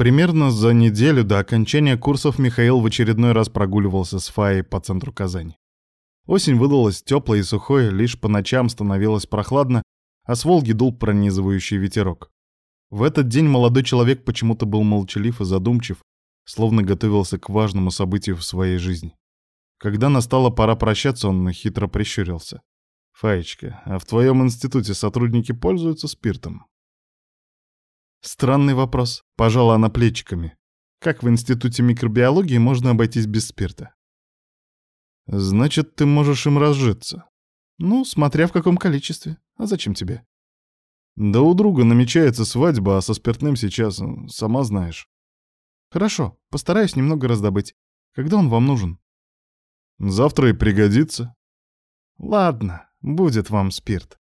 Примерно за неделю до окончания курсов Михаил в очередной раз прогуливался с Фаей по центру Казани. Осень выдалась теплой и сухой, лишь по ночам становилось прохладно, а с Волги дул пронизывающий ветерок. В этот день молодой человек почему-то был молчалив и задумчив, словно готовился к важному событию в своей жизни. Когда настала пора прощаться, он хитро прищурился. «Фаечка, а в твоем институте сотрудники пользуются спиртом?» Странный вопрос. Пожала она плечиками. Как в институте микробиологии можно обойтись без спирта? Значит, ты можешь им разжиться. Ну, смотря в каком количестве. А зачем тебе? Да у друга намечается свадьба, а со спиртным сейчас, сама знаешь. Хорошо, постараюсь немного раздобыть. Когда он вам нужен? Завтра и пригодится. Ладно, будет вам спирт.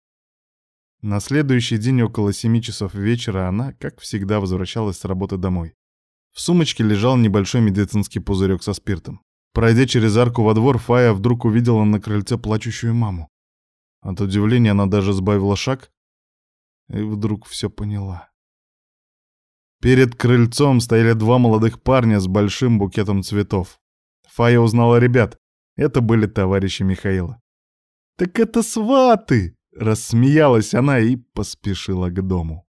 На следующий день около семи часов вечера она, как всегда, возвращалась с работы домой. В сумочке лежал небольшой медицинский пузырек со спиртом. Пройдя через арку во двор, Фая вдруг увидела на крыльце плачущую маму. От удивления она даже сбавила шаг и вдруг все поняла. Перед крыльцом стояли два молодых парня с большим букетом цветов. Фая узнала ребят. Это были товарищи Михаила. «Так это сваты!» Рассмеялась она и поспешила к дому.